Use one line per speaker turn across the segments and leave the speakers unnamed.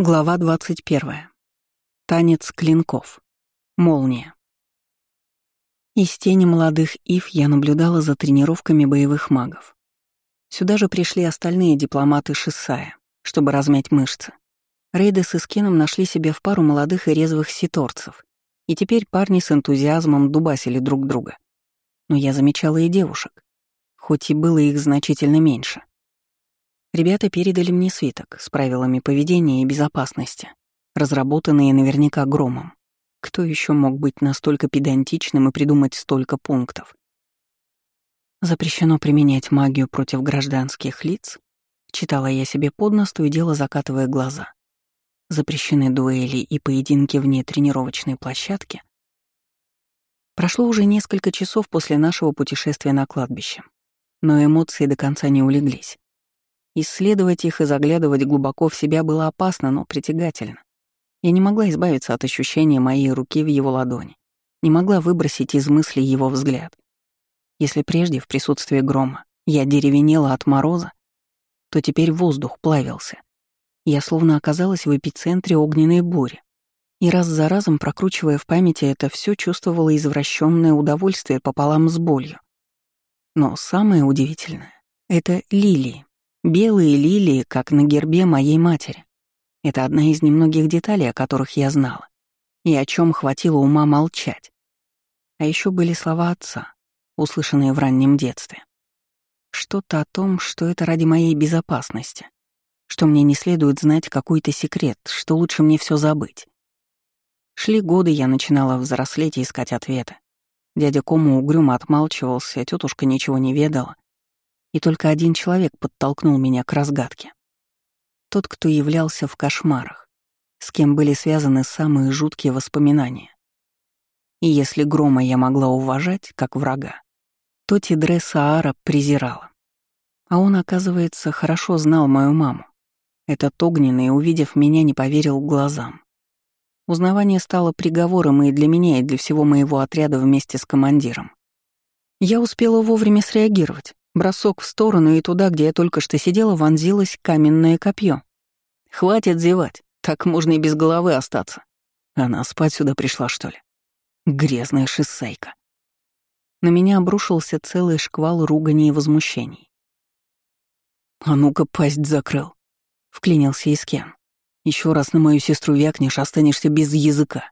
Глава 21. Танец клинков. Молния. Из тени молодых ив я наблюдала за тренировками боевых магов. Сюда же пришли остальные дипломаты Шиссая, чтобы размять мышцы. Рейды с Искином нашли себе в пару молодых и резвых ситорцев, и теперь парни с энтузиазмом дубасили друг друга. Но я замечала и девушек, хоть и было их значительно меньше. Ребята передали мне свиток с правилами поведения и безопасности, разработанные наверняка громом. Кто еще мог быть настолько педантичным и придумать столько пунктов? Запрещено применять магию против гражданских лиц, читала я себе под нос, то и дело закатывая глаза. Запрещены дуэли и поединки вне тренировочной площадки. Прошло уже несколько часов после нашего путешествия на кладбище, но эмоции до конца не улеглись. Исследовать их и заглядывать глубоко в себя было опасно, но притягательно. Я не могла избавиться от ощущения моей руки в его ладони, не могла выбросить из мысли его взгляд. Если прежде в присутствии грома я деревенела от мороза, то теперь воздух плавился. Я словно оказалась в эпицентре огненной бури. И раз за разом, прокручивая в памяти это, все чувствовала извращенное удовольствие пополам с болью. Но самое удивительное — это лилии, Белые лилии, как на гербе моей матери. Это одна из немногих деталей, о которых я знала, и о чем хватило ума молчать. А еще были слова отца, услышанные в раннем детстве. Что-то о том, что это ради моей безопасности, что мне не следует знать какой-то секрет, что лучше мне все забыть. Шли годы, я начинала взрослеть и искать ответы. Дядя Кому угрюмо отмалчивался, тетушка ничего не ведала, и только один человек подтолкнул меня к разгадке. Тот, кто являлся в кошмарах, с кем были связаны самые жуткие воспоминания. И если Грома я могла уважать, как врага, то Тидре Саара презирала. А он, оказывается, хорошо знал мою маму. Этот огненный, увидев меня, не поверил глазам. Узнавание стало приговором и для меня, и для всего моего отряда вместе с командиром. Я успела вовремя среагировать. Бросок в сторону, и туда, где я только что сидела, вонзилось каменное копье. «Хватит зевать, так можно и без головы остаться. Она спать сюда пришла, что ли? Грязная шиссейка». На меня обрушился целый шквал руганий и возмущений. «А ну-ка, пасть закрыл», — вклинился Искен. Еще раз на мою сестру вякнешь, останешься без языка».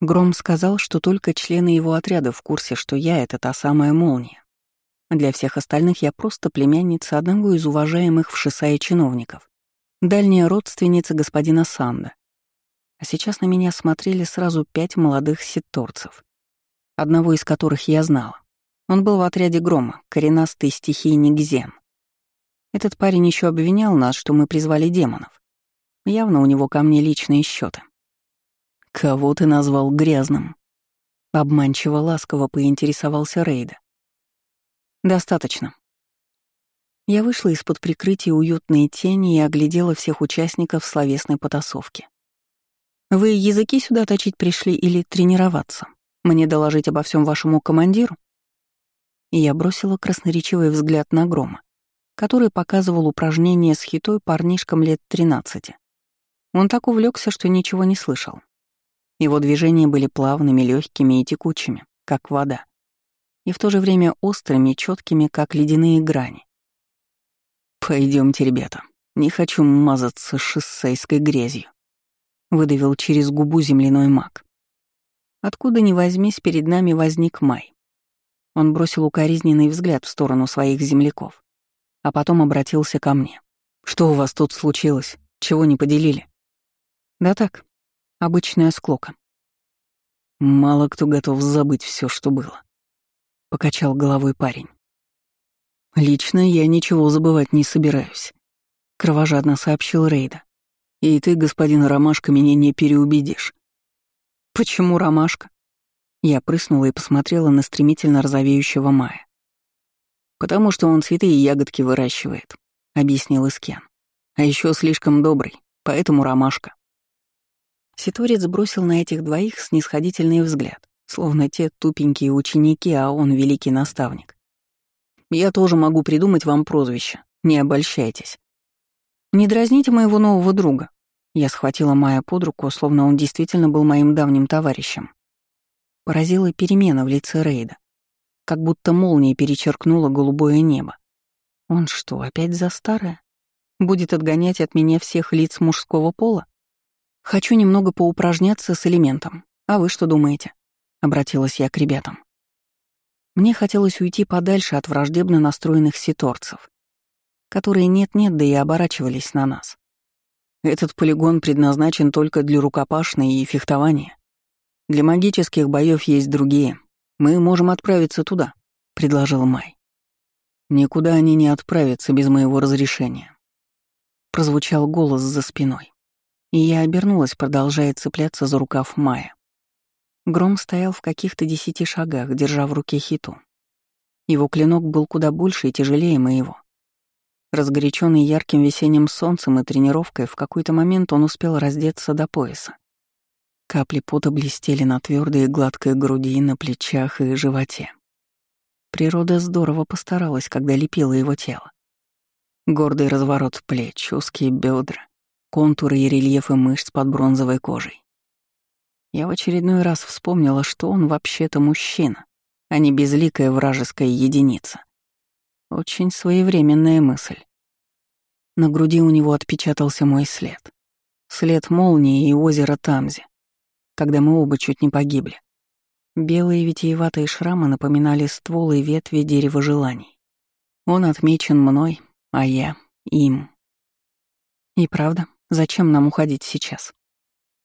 Гром сказал, что только члены его отряда в курсе, что я — это та самая молния. Для всех остальных я просто племянница одного из уважаемых в Шисае чиновников, дальняя родственница господина Санда. А сейчас на меня смотрели сразу пять молодых ситторцев, одного из которых я знала. Он был в отряде Грома, коренастый стихийник Зен. Этот парень еще обвинял нас, что мы призвали демонов. Явно у него ко мне личные счеты. «Кого ты назвал грязным?» Обманчиво ласково поинтересовался Рейда. Достаточно. Я вышла из-под прикрытия уютной тени и оглядела всех участников словесной потасовки. Вы языки сюда точить пришли или тренироваться? Мне доложить обо всем вашему командиру? И я бросила красноречивый взгляд на Грома, который показывал упражнения с хитой парнишкам лет 13. Он так увлекся, что ничего не слышал. Его движения были плавными, легкими и текучими, как вода и в то же время острыми, четкими, как ледяные грани. Пойдемте, ребята, не хочу мазаться шоссейской грязью», — выдавил через губу земляной маг. Откуда ни возьмись, перед нами возник Май. Он бросил укоризненный взгляд в сторону своих земляков, а потом обратился ко мне. «Что у вас тут случилось? Чего не поделили?» «Да так, обычная склока». Мало кто готов забыть все, что было. — покачал головой парень. «Лично я ничего забывать не собираюсь», — кровожадно сообщил Рейда. «И ты, господин Ромашка, меня не переубедишь». «Почему Ромашка?» Я прыснула и посмотрела на стремительно розовеющего Мая. «Потому что он цветы и ягодки выращивает», — объяснил Искен. «А еще слишком добрый, поэтому Ромашка». Ситорец бросил на этих двоих снисходительный взгляд, Словно те тупенькие ученики, а он великий наставник. Я тоже могу придумать вам прозвище, не обольщайтесь. Не дразните моего нового друга. Я схватила Майя под руку, словно он действительно был моим давним товарищем. Поразила перемена в лице Рейда. Как будто молния перечеркнула голубое небо. Он что, опять за старое? Будет отгонять от меня всех лиц мужского пола? Хочу немного поупражняться с элементом. А вы что думаете? Обратилась я к ребятам. Мне хотелось уйти подальше от враждебно настроенных ситорцев, которые нет-нет, да и оборачивались на нас. Этот полигон предназначен только для рукопашной и фехтования. Для магических боев есть другие. Мы можем отправиться туда, предложил Май. Никуда они не отправятся без моего разрешения. Прозвучал голос за спиной, и я обернулась, продолжая цепляться за рукав Мая. Гром стоял в каких-то десяти шагах, держа в руке хиту. Его клинок был куда больше и тяжелее моего. Разгоряченный ярким весенним солнцем и тренировкой, в какой-то момент он успел раздеться до пояса. Капли пота блестели на твердой и гладкой груди, на плечах и животе. Природа здорово постаралась, когда лепила его тело. Гордый разворот плеч, узкие бедра, контуры и рельефы мышц под бронзовой кожей. Я в очередной раз вспомнила, что он вообще-то мужчина, а не безликая вражеская единица. Очень своевременная мысль. На груди у него отпечатался мой след. След молнии и озера Тамзи, когда мы оба чуть не погибли. Белые витиеватые шрамы напоминали стволы и ветви дерева желаний. Он отмечен мной, а я — им. И правда, зачем нам уходить сейчас?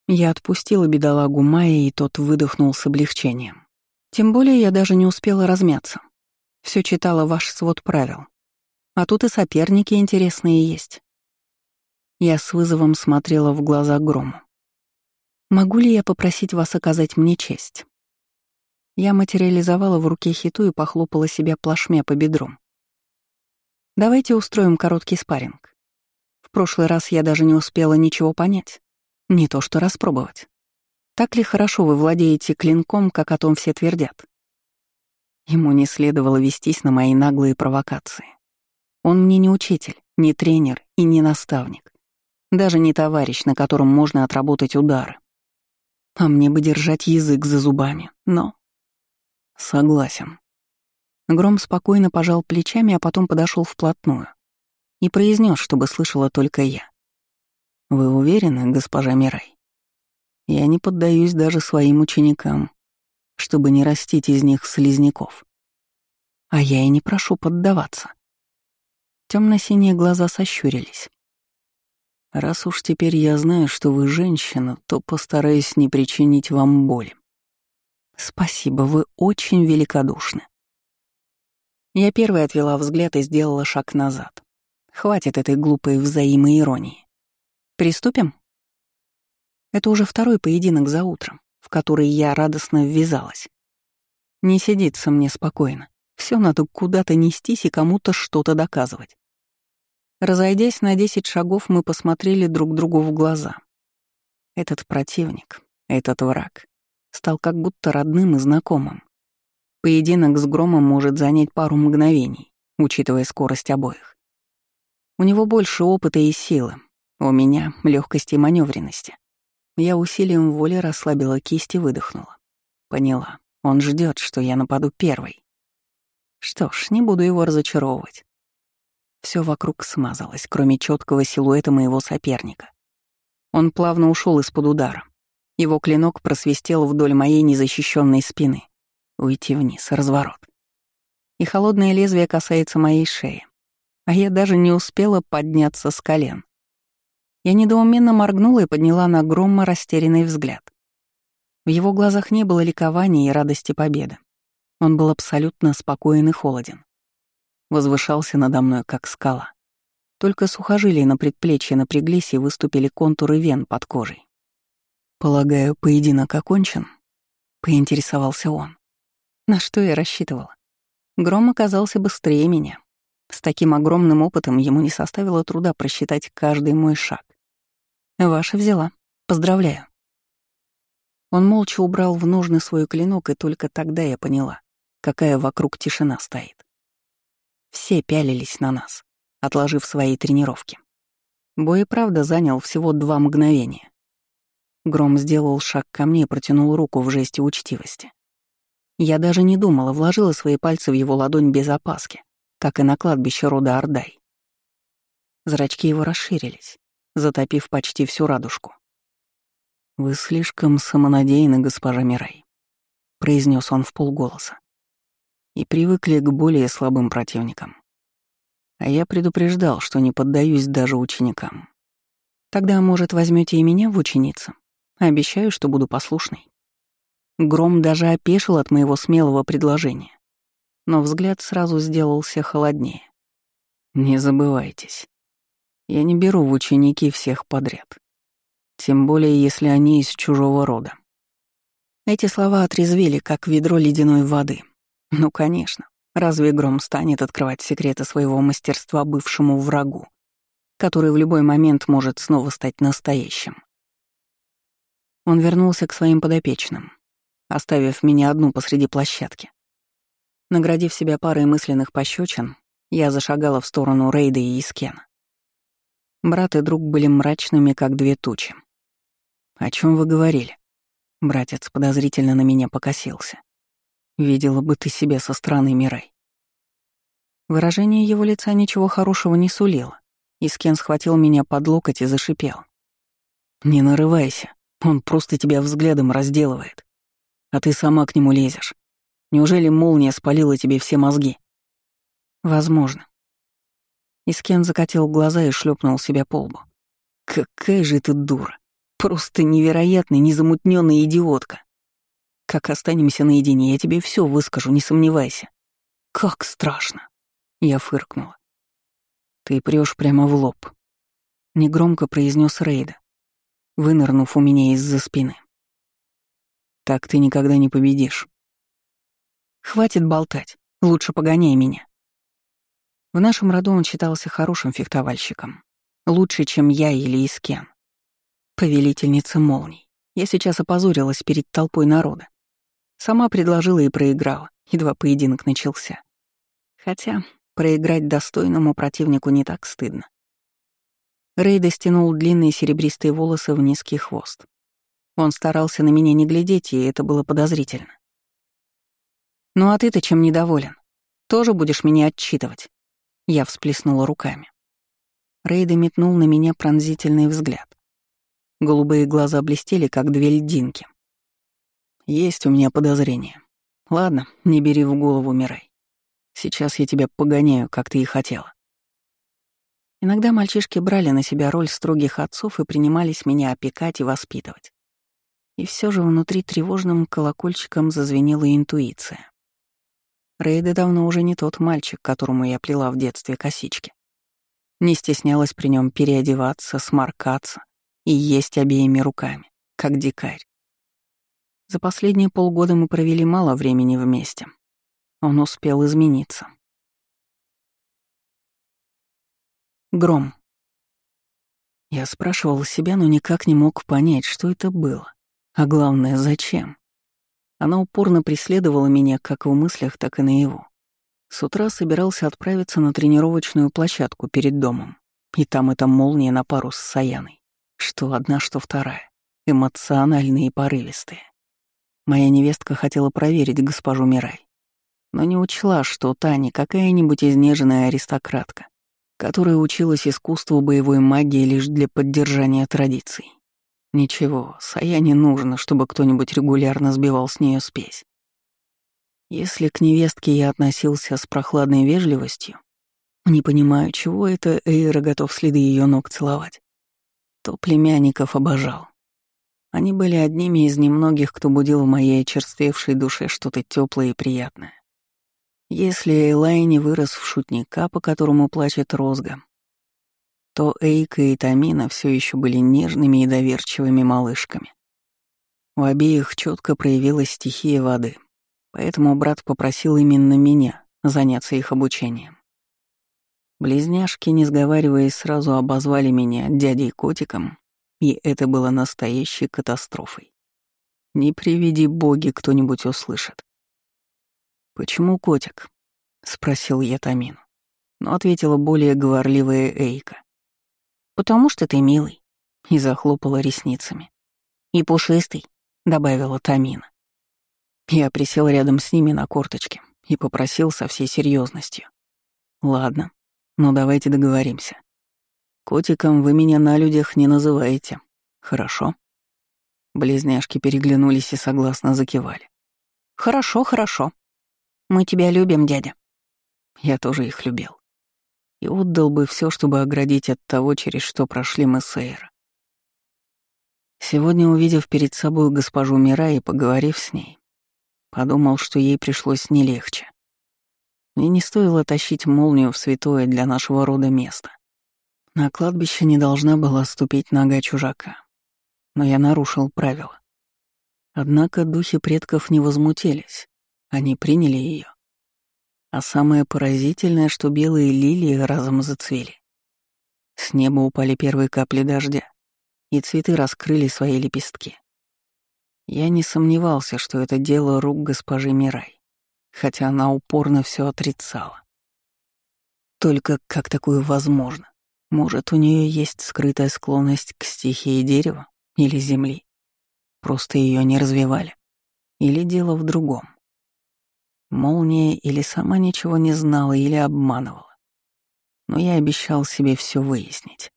Я отпустила бедолагу Майя, и тот выдохнул с облегчением. Тем более я даже не успела размяться. Все читала ваш свод правил. А тут и соперники интересные есть. Я с вызовом смотрела в глаза Грому. «Могу ли я попросить вас оказать мне честь?» Я материализовала в руке хиту и похлопала себя плашмя по бедру. «Давайте устроим короткий спарринг. В прошлый раз я даже не успела ничего понять. Не то что распробовать. Так ли хорошо вы владеете клинком, как о том все твердят? Ему не следовало вестись на мои наглые провокации. Он мне не учитель, не тренер и не наставник. Даже не товарищ, на котором можно отработать удары. А мне бы держать язык за зубами, но... Согласен. Гром спокойно пожал плечами, а потом подошел вплотную и произнес, чтобы слышала только я. Вы уверены, госпожа Мирай? Я не поддаюсь даже своим ученикам, чтобы не растить из них слизняков. А я и не прошу поддаваться. Темно-синие глаза сощурились. Раз уж теперь я знаю, что вы женщина, то постараюсь не причинить вам боли. Спасибо, вы очень великодушны. Я первой отвела взгляд и сделала шаг назад. Хватит этой глупой взаимоиронии. Приступим? Это уже второй поединок за утром, в который я радостно ввязалась. Не сидится мне спокойно. Все надо куда-то нестись и кому-то что-то доказывать. Разойдясь на десять шагов, мы посмотрели друг другу в глаза. Этот противник, этот враг, стал как будто родным и знакомым. Поединок с громом может занять пару мгновений, учитывая скорость обоих. У него больше опыта и силы, у меня легкости и маневренности. Я усилием воли расслабила кисть и выдохнула. Поняла, он ждет, что я нападу первой. Что ж, не буду его разочаровывать. Все вокруг смазалось, кроме четкого силуэта моего соперника. Он плавно ушел из-под удара. Его клинок просвистел вдоль моей незащищенной спины. Уйти вниз, разворот. И холодное лезвие касается моей шеи. А я даже не успела подняться с колен. Я недоуменно моргнула и подняла на Громма растерянный взгляд. В его глазах не было ликования и радости победы. Он был абсолютно спокоен и холоден. Возвышался надо мной, как скала. Только сухожилия на предплечье напряглись и выступили контуры вен под кожей. «Полагаю, поединок окончен?» — поинтересовался он. На что я рассчитывала? Гром оказался быстрее меня. С таким огромным опытом ему не составило труда просчитать каждый мой шаг. Ваша взяла. Поздравляю. Он молча убрал в ножны свой клинок, и только тогда я поняла, какая вокруг тишина стоит. Все пялились на нас, отложив свои тренировки. Бой и правда занял всего два мгновения. Гром сделал шаг ко мне и протянул руку в жесте учтивости. Я даже не думала, вложила свои пальцы в его ладонь без опаски, как и на кладбище рода Ордай. Зрачки его расширились, затопив почти всю радужку. «Вы слишком самонадеянны, госпожа Мирай», — произнес он в полголоса. «И привыкли к более слабым противникам. А я предупреждал, что не поддаюсь даже ученикам. Тогда, может, возьмете и меня в ученицы? Обещаю, что буду послушной». Гром даже опешил от моего смелого предложения, но взгляд сразу сделался холоднее. «Не забывайтесь, я не беру в ученики всех подряд. Тем более, если они из чужого рода. Эти слова отрезвили, как ведро ледяной воды. Ну, конечно. Разве Гром станет открывать секреты своего мастерства бывшему врагу, который в любой момент может снова стать настоящим? Он вернулся к своим подопечным, оставив меня одну посреди площадки. Наградив себя парой мысленных пощечин, я зашагала в сторону Рейда и Искена. Брат и друг были мрачными, как две тучи. «О чем вы говорили?» Братец подозрительно на меня покосился. «Видела бы ты себя со стороны Мирай». Выражение его лица ничего хорошего не сулило. Искен схватил меня под локоть и зашипел. «Не нарывайся, он просто тебя взглядом разделывает. А ты сама к нему лезешь. Неужели молния спалила тебе все мозги?» «Возможно». Искен закатил глаза и шлепнул себя по лбу. «Какая же ты дура! Просто невероятная, незамутненная идиотка. Как останемся наедине, я тебе все выскажу, не сомневайся. Как страшно. Я фыркнула. Ты прешь прямо в лоб. Негромко произнес Рейда, вынырнув у меня из-за спины. Так ты никогда не победишь. Хватит болтать, лучше погоняй меня. В нашем роду он считался хорошим фехтовальщиком. Лучше, чем я или Искен. Повелительница молний. Я сейчас опозорилась перед толпой народа. Сама предложила и проиграла, едва поединок начался. Хотя проиграть достойному противнику не так стыдно. Рейда стянул длинные серебристые волосы в низкий хвост. Он старался на меня не глядеть, и это было подозрительно. «Ну а ты-то чем недоволен? Тоже будешь меня отчитывать?» Я всплеснула руками. Рейда метнул на меня пронзительный взгляд. Голубые глаза блестели, как две льдинки. «Есть у меня подозрение. Ладно, не бери в голову, Мирай. Сейчас я тебя погоняю, как ты и хотела». Иногда мальчишки брали на себя роль строгих отцов и принимались меня опекать и воспитывать. И все же внутри тревожным колокольчиком зазвенела интуиция. Рейда давно уже не тот мальчик, которому я плела в детстве косички. Не стеснялась при нем переодеваться, сморкаться, и есть обеими руками, как дикарь. За последние полгода мы провели мало времени вместе. Он успел измениться. Гром. Я спрашивал себя, но никак не мог понять, что это было. А главное, зачем? Она упорно преследовала меня как в мыслях, так и наяву. С утра собирался отправиться на тренировочную площадку перед домом. И там эта молния на пару с Саяной. Что одна, что вторая. Эмоциональные и порывистые. Моя невестка хотела проверить госпожу Мирай, но не учла, что та не какая-нибудь изнеженная аристократка, которая училась искусству боевой магии лишь для поддержания традиций. Ничего, Сая не нужно, чтобы кто-нибудь регулярно сбивал с нее спесь. Если к невестке я относился с прохладной вежливостью, не понимаю, чего это Эйра готов следы ее ног целовать то племянников обожал. Они были одними из немногих, кто будил в моей очерствевшей душе что-то теплое и приятное. Если Эйлай не вырос в шутника, по которому плачет Розга, то Эйка и Тамина все еще были нежными и доверчивыми малышками. У обеих четко проявилась стихия воды, поэтому брат попросил именно меня заняться их обучением. Близняшки, не сговариваясь, сразу обозвали меня дядей-котиком, и это было настоящей катастрофой. Не приведи боги, кто-нибудь услышит. «Почему котик?» — спросил я Тамину, но ответила более говорливая Эйка. «Потому что ты милый», — и захлопала ресницами. «И пушистый», — добавила Тамина. Я присел рядом с ними на корточке и попросил со всей серьезностью. «Ладно, но давайте договоримся. Котиком вы меня на людях не называете. Хорошо?» Близняшки переглянулись и согласно закивали. «Хорошо, хорошо. Мы тебя любим, дядя». Я тоже их любил. И отдал бы все, чтобы оградить от того, через что прошли мы с Эйр. Сегодня, увидев перед собой госпожу Мира и поговорив с ней, подумал, что ей пришлось не легче. Мне не стоило тащить молнию в святое для нашего рода место. На кладбище не должна была ступить нога чужака. Но я нарушил правила. Однако духи предков не возмутились. Они приняли ее. А самое поразительное, что белые лилии разом зацвели. С неба упали первые капли дождя, и цветы раскрыли свои лепестки. Я не сомневался, что это дело рук госпожи Мирай, хотя она упорно все отрицала. Только как такое возможно? Может, у нее есть скрытая склонность к стихии дерева или земли? Просто ее не развивали? Или дело в другом? Молния или сама ничего не знала, или обманывала. Но я обещал себе все выяснить.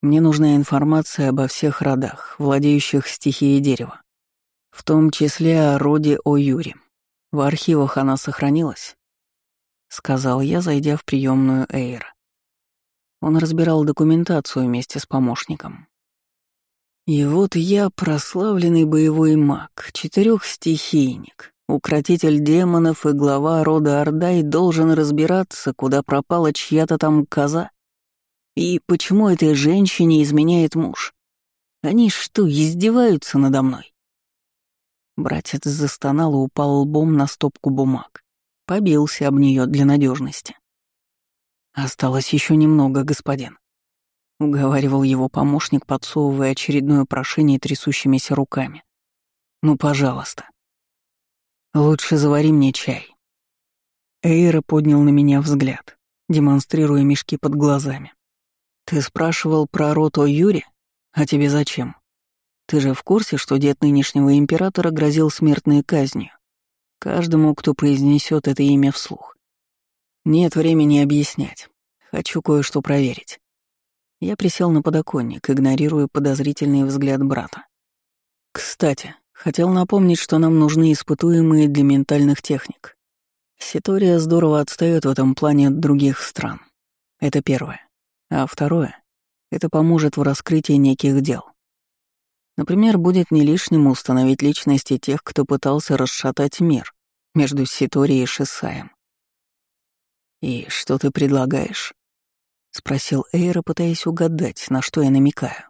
Мне нужна информация обо всех родах, владеющих стихией дерева, в том числе о роде О'Юри. В архивах она сохранилась? Сказал я, зайдя в приемную Эйра. Он разбирал документацию вместе с помощником. И вот я, прославленный боевой маг, четырехстихийник, Укротитель демонов и глава рода Ордай должен разбираться, куда пропала чья-то там коза. И почему этой женщине изменяет муж? Они что, издеваются надо мной? Братец застонал и упал лбом на стопку бумаг. Побился об нее для надежности. Осталось еще немного, господин. Уговаривал его помощник, подсовывая очередное прошение трясущимися руками. Ну, пожалуйста. «Лучше завари мне чай». Эйра поднял на меня взгляд, демонстрируя мешки под глазами. «Ты спрашивал про род Юри? А тебе зачем? Ты же в курсе, что дед нынешнего императора грозил смертной казнью? Каждому, кто произнесет это имя вслух. Нет времени объяснять. Хочу кое-что проверить». Я присел на подоконник, игнорируя подозрительный взгляд брата. «Кстати, Хотел напомнить, что нам нужны испытуемые для ментальных техник. Ситория здорово отстает в этом плане от других стран. Это первое. А второе — это поможет в раскрытии неких дел. Например, будет не лишним установить личности тех, кто пытался расшатать мир между Ситорией и Шисаем. «И что ты предлагаешь?» — спросил Эйра, пытаясь угадать, на что я намекаю.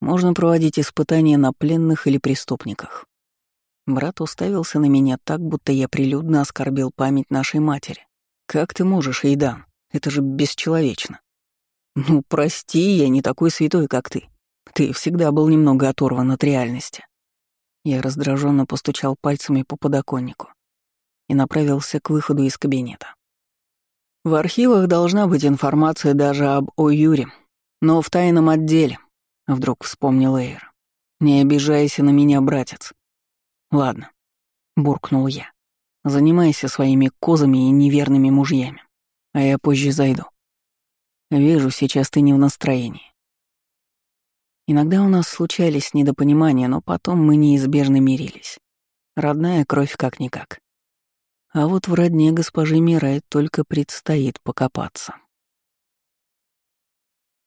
Можно проводить испытания на пленных или преступниках. Брат уставился на меня так, будто я прилюдно оскорбил память нашей матери. «Как ты можешь, Эйдан? Это же бесчеловечно». «Ну, прости, я не такой святой, как ты. Ты всегда был немного оторван от реальности». Я раздраженно постучал пальцами по подоконнику и направился к выходу из кабинета. В архивах должна быть информация даже об О'Юре, но в тайном отделе, Вдруг вспомнил Эйр. «Не обижайся на меня, братец». «Ладно», — буркнул я. «Занимайся своими козами и неверными мужьями, а я позже зайду. Вижу, сейчас ты не в настроении». Иногда у нас случались недопонимания, но потом мы неизбежно мирились. Родная кровь как-никак. А вот в родне госпожи Мирай только предстоит покопаться.